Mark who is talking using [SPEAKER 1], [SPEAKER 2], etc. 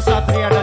[SPEAKER 1] Satria